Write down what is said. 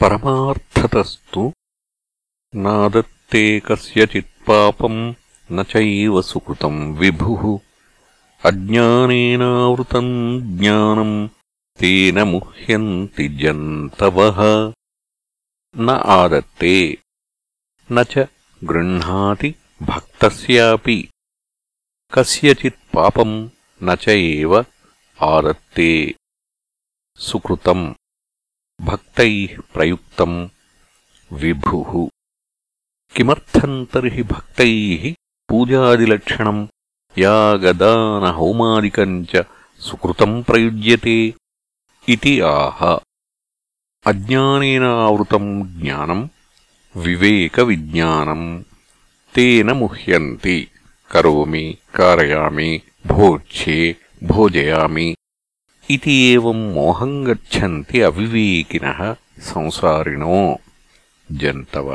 परमार्थतस्तु नादत्ते कस्यचित्पापम् न चैव सुकृतम् विभुः अज्ञानेनावृतम् ज्ञानम् तेन मुह्यन्ति जन्तवः न आदत्ते न च गृह्णाति भक्तस्यापि कस्यचित् पापम् न च एव आदत्ते सुकृतम् भक्तैः प्रयुक्तम् विभुः किमर्थम् तर्हि भक्तैः पूजादिलक्षणम् यागदानहौमादिकम् च सुकृतम् प्रयुज्यते इति आह अज्ञानेनावृतम् ज्ञानम् विवेकविज्ञानम् तेन मुह्यन्ति करोमि कारयामि भोक्ष्ये भोजयामि ఇది ఏవం మోహం గచ్చంతి అవివేకిన సంసారిణో జంతవ